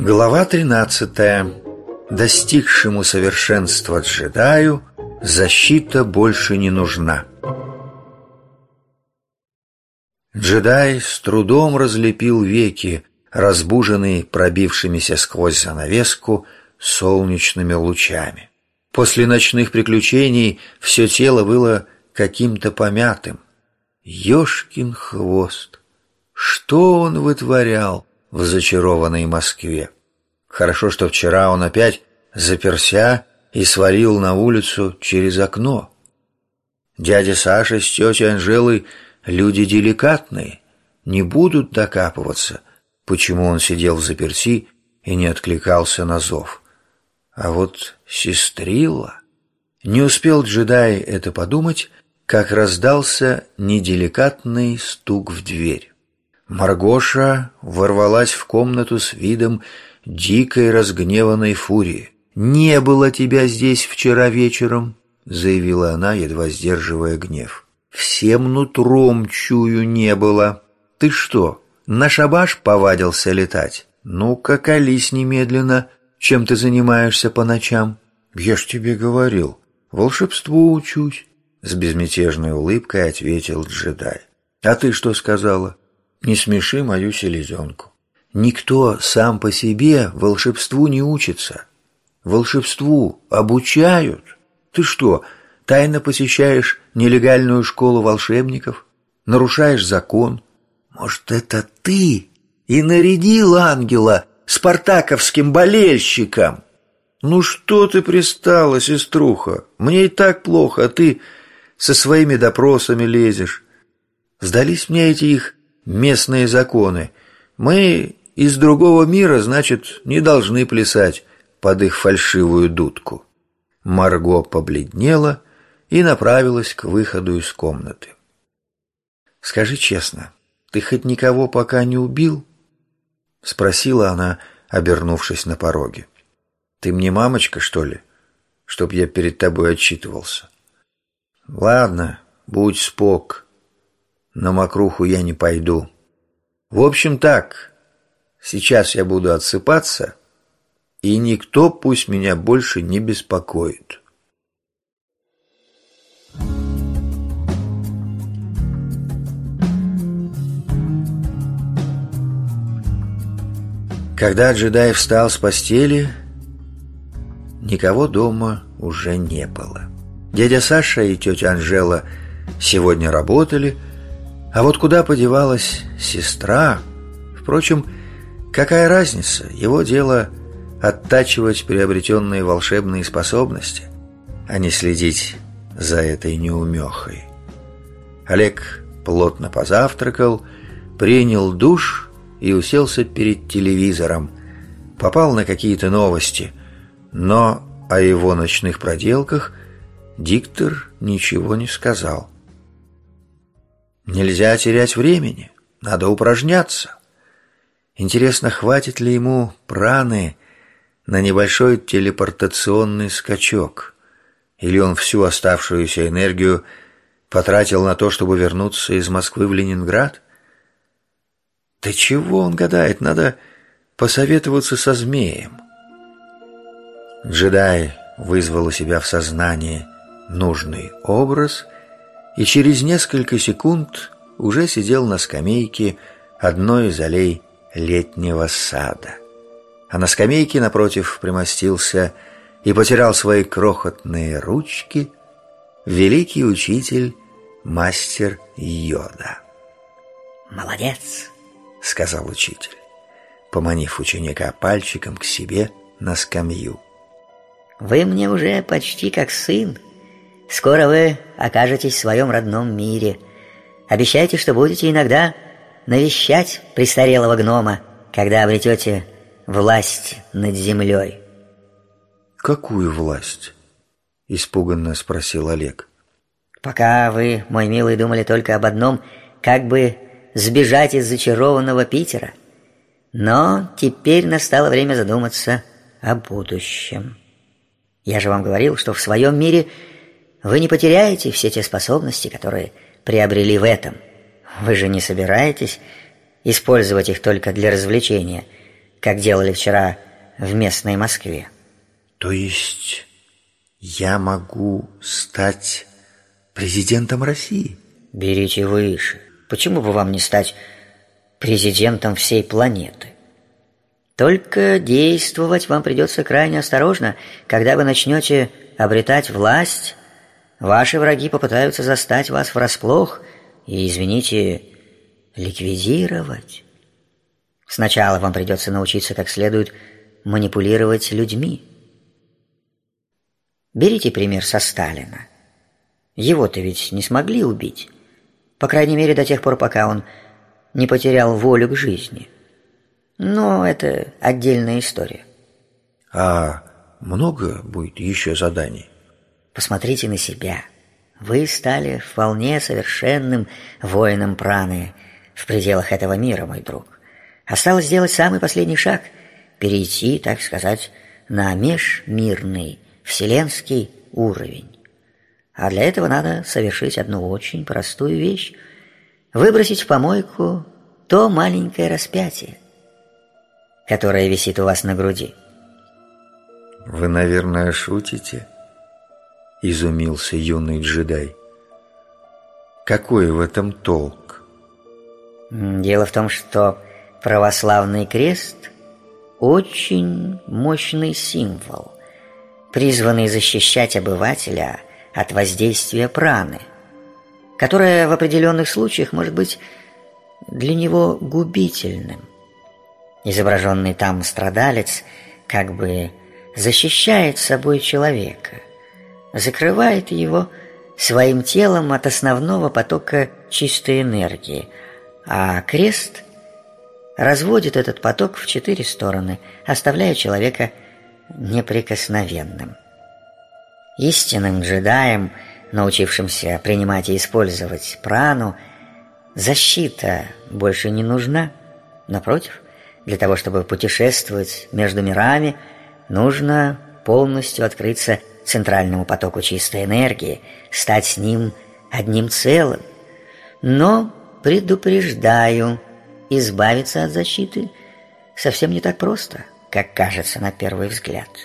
Глава 13. Достигшему совершенства джедаю защита больше не нужна. Джедай с трудом разлепил веки, разбуженные пробившимися сквозь занавеску солнечными лучами. После ночных приключений все тело было каким-то помятым. Ёшкин хвост! Что он вытворял в зачарованной Москве? Хорошо, что вчера он опять заперся и свалил на улицу через окно. Дядя Саша с тетей Анжелой люди деликатные, не будут докапываться, почему он сидел в заперти и не откликался на зов. А вот сестрила... Не успел джедай это подумать, как раздался неделикатный стук в дверь. Маргоша ворвалась в комнату с видом дикой разгневанной фурии. «Не было тебя здесь вчера вечером», — заявила она, едва сдерживая гнев. «Всем нутром чую не было. Ты что, на шабаш повадился летать? Ну-ка, колись немедленно, чем ты занимаешься по ночам?» «Я ж тебе говорил, волшебству учусь». С безмятежной улыбкой ответил джедай. «А ты что сказала? Не смеши мою селезенку. Никто сам по себе волшебству не учится. Волшебству обучают. Ты что, тайно посещаешь нелегальную школу волшебников? Нарушаешь закон? Может, это ты и нарядил ангела спартаковским болельщиком?» «Ну что ты пристала, сеструха? Мне и так плохо, а ты со своими допросами лезешь. Сдались мне эти их местные законы. Мы из другого мира, значит, не должны плясать под их фальшивую дудку. Марго побледнела и направилась к выходу из комнаты. «Скажи честно, ты хоть никого пока не убил?» — спросила она, обернувшись на пороге. «Ты мне мамочка, что ли, чтоб я перед тобой отчитывался?» Ладно, будь спок. На мокруху я не пойду. В общем так, сейчас я буду отсыпаться, и никто пусть меня больше не беспокоит. Когда джедай встал с постели, никого дома уже не было. Дядя Саша и тетя Анжела сегодня работали, а вот куда подевалась сестра? Впрочем, какая разница? Его дело оттачивать приобретенные волшебные способности, а не следить за этой неумехой. Олег плотно позавтракал, принял душ и уселся перед телевизором. Попал на какие-то новости, но о его ночных проделках – Диктор ничего не сказал. Нельзя терять времени, надо упражняться. Интересно, хватит ли ему праны на небольшой телепортационный скачок, или он всю оставшуюся энергию потратил на то, чтобы вернуться из Москвы в Ленинград? Да чего он гадает, надо посоветоваться со змеем. Джедай вызвал у себя в сознание нужный образ и через несколько секунд уже сидел на скамейке одной из аллей летнего сада. А на скамейке напротив примостился и потирал свои крохотные ручки великий учитель мастер Йода. «Молодец!» — сказал учитель, поманив ученика пальчиком к себе на скамью. «Вы мне уже почти как сын, Скоро вы окажетесь в своем родном мире. Обещайте, что будете иногда навещать престарелого гнома, когда обретете власть над землей. «Какую власть?» — испуганно спросил Олег. «Пока вы, мой милый, думали только об одном, как бы сбежать из зачарованного Питера. Но теперь настало время задуматься о будущем. Я же вам говорил, что в своем мире – вы не потеряете все те способности, которые приобрели в этом. Вы же не собираетесь использовать их только для развлечения. как делали вчера в местной Москве. То есть я могу стать президентом России? Берите выше. Почему бы вам не стать президентом всей планеты? Только действовать вам придется крайне осторожно, когда вы начнете обретать власть, ваши враги попытаются застать вас врасплох и, извините, ликвидировать. Сначала вам придется научиться как следует манипулировать людьми. Берите пример со Сталина. Его-то ведь не смогли убить. По крайней мере, до тех пор, пока он не потерял волю к жизни. Но это отдельная история. А много будет еще заданий? Посмотрите на себя. Вы стали вполне совершенным воином праны в пределах этого мира, мой друг. Осталось сделать самый последний шаг – перейти, так сказать, на межмирный, вселенский уровень. А для этого надо совершить одну очень простую вещь – выбросить в помойку то маленькое распятие, которое висит у вас на груди. «Вы, наверное, шутите?» – изумился юный джедай. «Какой в этом толк?» «Дело в том, что православный крест – очень мощный символ, призванный защищать обывателя – от воздействия праны, которое в определенных случаях может быть для него губительным. Изображенный там страдалец как бы защищает собой человека, закрывает его своим телом от основного потока чистой энергии, а крест разводит этот поток в четыре стороны, оставляя человека неприкосновенным. Истинным джедаем, научившимся принимать и использовать прану, защита больше не нужна. Напротив, для того, чтобы путешествовать между мирами, нужно полностью открыться центральному потоку чистой энергии, стать с ним одним целым. Но, предупреждаю, избавиться от защиты совсем не так просто, как кажется на первый взгляд –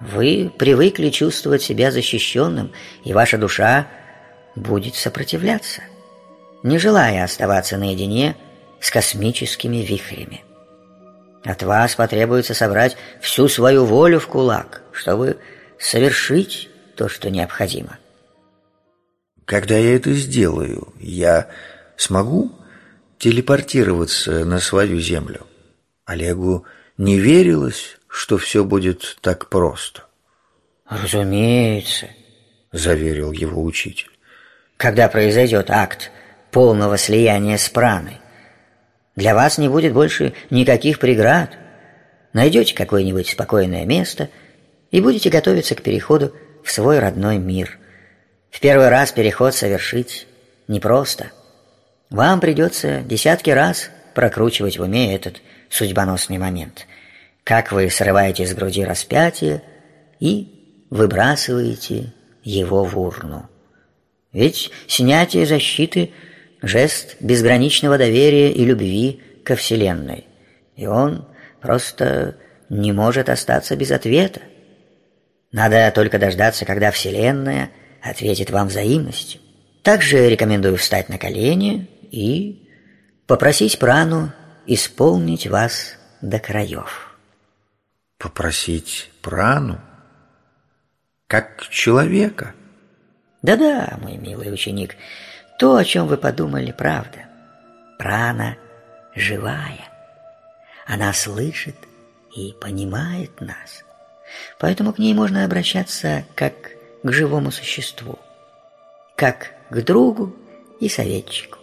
вы привыкли чувствовать себя защищенным, и ваша душа будет сопротивляться, не желая оставаться наедине с космическими вихрями. От вас потребуется собрать всю свою волю в кулак, чтобы совершить то, что необходимо. Когда я это сделаю, я смогу телепортироваться на свою землю? Олегу не верилось, что все будет так просто. «Разумеется», — заверил его учитель. «Когда произойдет акт полного слияния с праной, для вас не будет больше никаких преград. Найдете какое-нибудь спокойное место и будете готовиться к переходу в свой родной мир. В первый раз переход совершить непросто. Вам придется десятки раз прокручивать в уме этот судьбоносный момент — как вы срываете с груди распятие и выбрасываете его в урну. Ведь снятие защиты – жест безграничного доверия и любви ко Вселенной, и он просто не может остаться без ответа. Надо только дождаться, когда Вселенная ответит вам взаимностью. Также рекомендую встать на колени и попросить прану исполнить вас до краев. Попросить прану? Как человека? Да-да, мой милый ученик, то, о чем вы подумали, правда. Прана живая. Она слышит и понимает нас. Поэтому к ней можно обращаться как к живому существу, как к другу и советчику.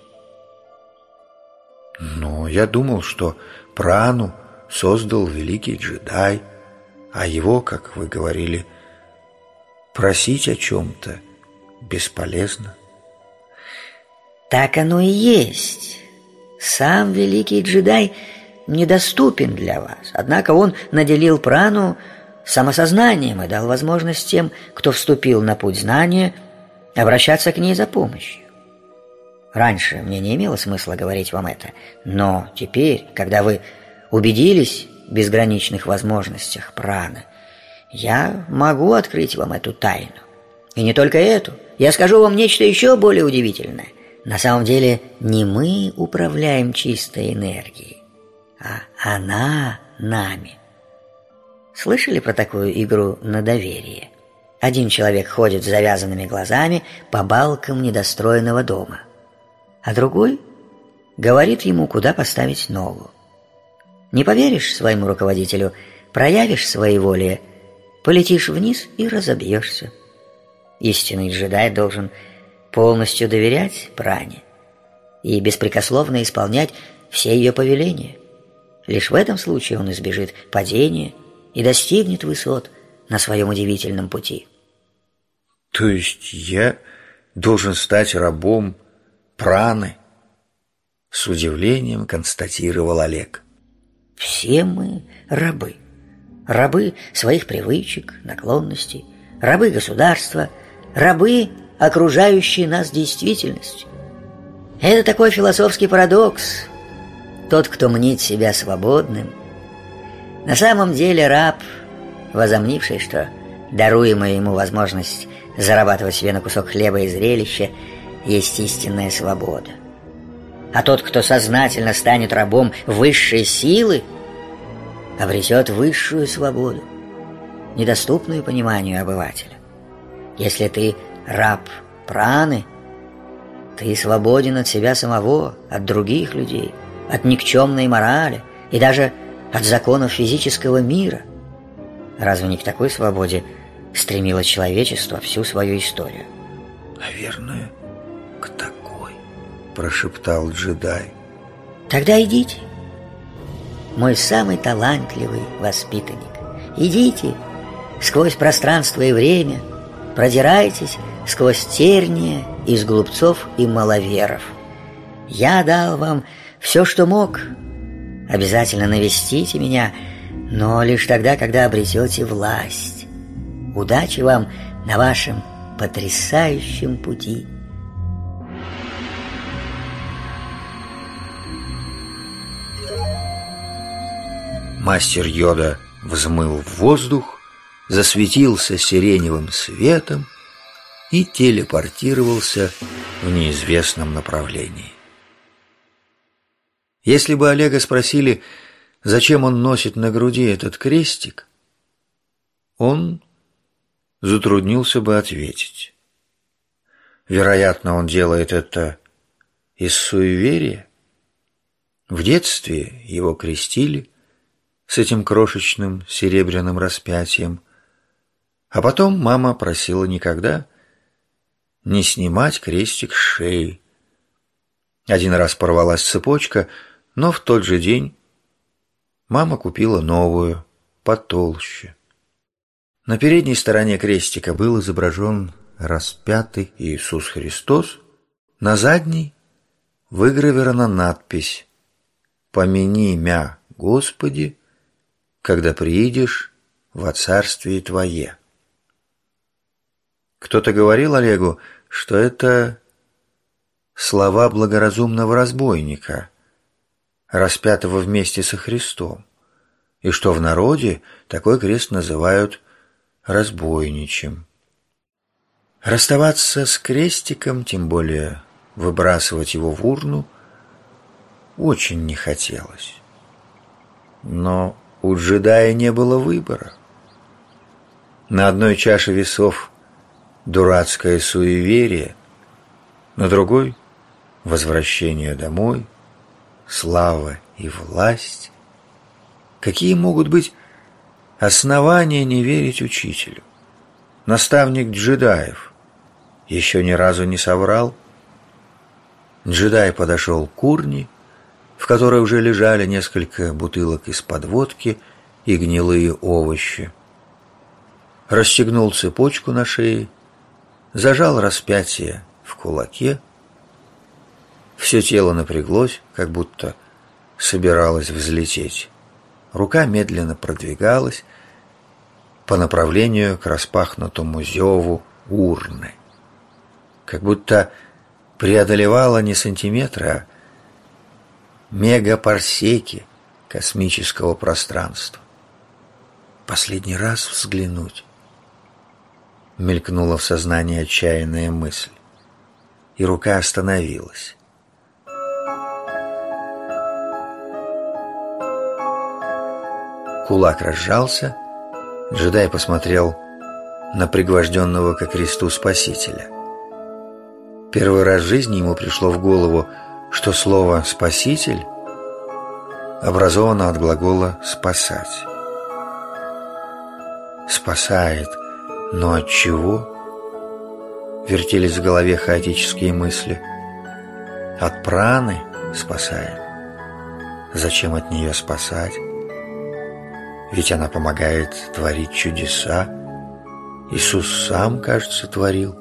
Но я думал, что прану создал великий джедай, а его, как вы говорили, просить о чем-то бесполезно. Так оно и есть. Сам великий джедай недоступен для вас, однако он наделил прану самосознанием и дал возможность тем, кто вступил на путь знания, обращаться к ней за помощью. Раньше мне не имело смысла говорить вам это, но теперь, когда вы убедились безграничных возможностях праны, я могу открыть вам эту тайну. И не только эту. Я скажу вам нечто еще более удивительное. На самом деле не мы управляем чистой энергией, а она нами. Слышали про такую игру на доверие? Один человек ходит с завязанными глазами по балкам недостроенного дома, а другой говорит ему, куда поставить ногу. Не поверишь своему руководителю, проявишь своеволие, полетишь вниз и разобьешься. Истинный джедай должен полностью доверять пране и беспрекословно исполнять все ее повеления. Лишь в этом случае он избежит падения и достигнет высот на своем удивительном пути. То есть я должен стать рабом праны? С удивлением констатировал Олег. Все мы рабы. Рабы своих привычек, наклонностей, рабы государства, рабы окружающей нас действительности. Это такой философский парадокс. Тот, кто мнит себя свободным, на самом деле раб, возомнивший, что даруемая ему возможность зарабатывать себе на кусок хлеба и зрелища есть истинная свобода. А тот, кто сознательно станет рабом высшей силы, обретет высшую свободу, недоступную пониманию обывателя. Если ты раб праны, ты свободен от себя самого, от других людей, от никчемной морали и даже от законов физического мира. Разве не к такой свободе стремило человечество всю свою историю? Наверное, к такой, прошептал джедай. Тогда идите, мой самый талантливый воспитанник. Идите сквозь пространство и время – продирайтесь сквозь терния из глупцов и маловеров. Я дал вам все, что мог. Обязательно навестите меня, но лишь тогда, когда обретете власть. Удачи вам на вашем потрясающем пути. Мастер Йода взмыл в воздух, засветился сиреневым светом и телепортировался в неизвестном направлении. Если бы Олега спросили, зачем он носит на груди этот крестик, он затруднился бы ответить. Вероятно, он делает это из суеверия. В детстве его крестили с этим крошечным серебряным распятием, а потом мама просила никогда не снимать крестик с шеи. Один раз порвалась цепочка, но в тот же день мама купила новую, потолще. На передней стороне крестика был изображен распятый Иисус Христос, на задней выгравирована надпись «Помяни мя, Господи, когда приидешь во Царствие Твое». Кто-то говорил Олегу, что это слова благоразумного разбойника, распятого вместе со Христом, и что в народе такой крест называют разбойничем. Расставаться с крестиком, тем более выбрасывать его в урну, очень не хотелось. Но у джедая не было выбора. На одной чаше весов дурацкое суеверие, на другой — возвращение домой, слава и власть. Какие могут быть основания не верить учителю? Наставник джедаев еще ни разу не соврал. Джедай подошел к урне, в которой уже лежали несколько бутылок из-под водки и гнилые овощи. Расстегнул цепочку на шее зажал распятие в кулаке. Все тело напряглось, как будто собиралось взлететь. Рука медленно продвигалась по направлению к распахнутому зеву урны. Как будто преодолевала не сантиметры, а мегапарсеки космического пространства. Последний раз взглянуть. Мелькнула в сознании отчаянная мысль, и рука остановилась. Кулак разжался, джедай посмотрел на пригвожденного ко кресту Спасителя. Первый раз в жизни ему пришло в голову, что слово «спаситель» образовано от глагола «спасать». Спасает, но от чего? Вертелись в голове хаотические мысли. От праны спасает. Зачем от нее спасать? Ведь она помогает творить чудеса. Иисус сам, кажется, творил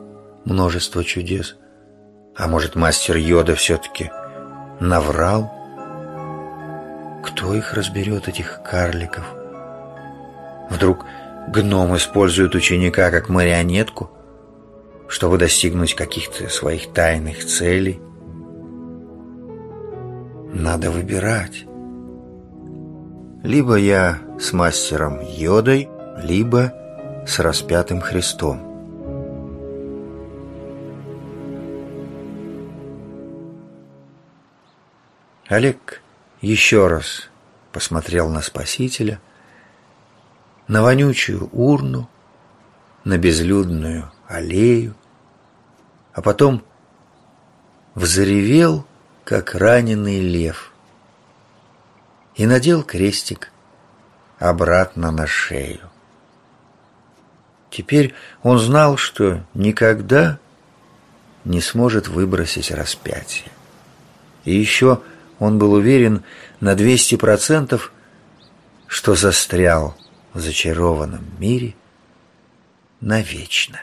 множество чудес. А может, мастер Йода все-таки наврал? Кто их разберет, этих карликов? Вдруг гном использует ученика как марионетку, чтобы достигнуть каких-то своих тайных целей? Надо выбирать. Либо я с мастером Йодой, либо с распятым Христом. Олег еще раз посмотрел на Спасителя, на вонючую урну, на безлюдную аллею, а потом взревел, как раненый лев, и надел крестик обратно на шею. Теперь он знал, что никогда не сможет выбросить распятие. И еще он был уверен на 200%, что застрял в зачарованном мире навечно.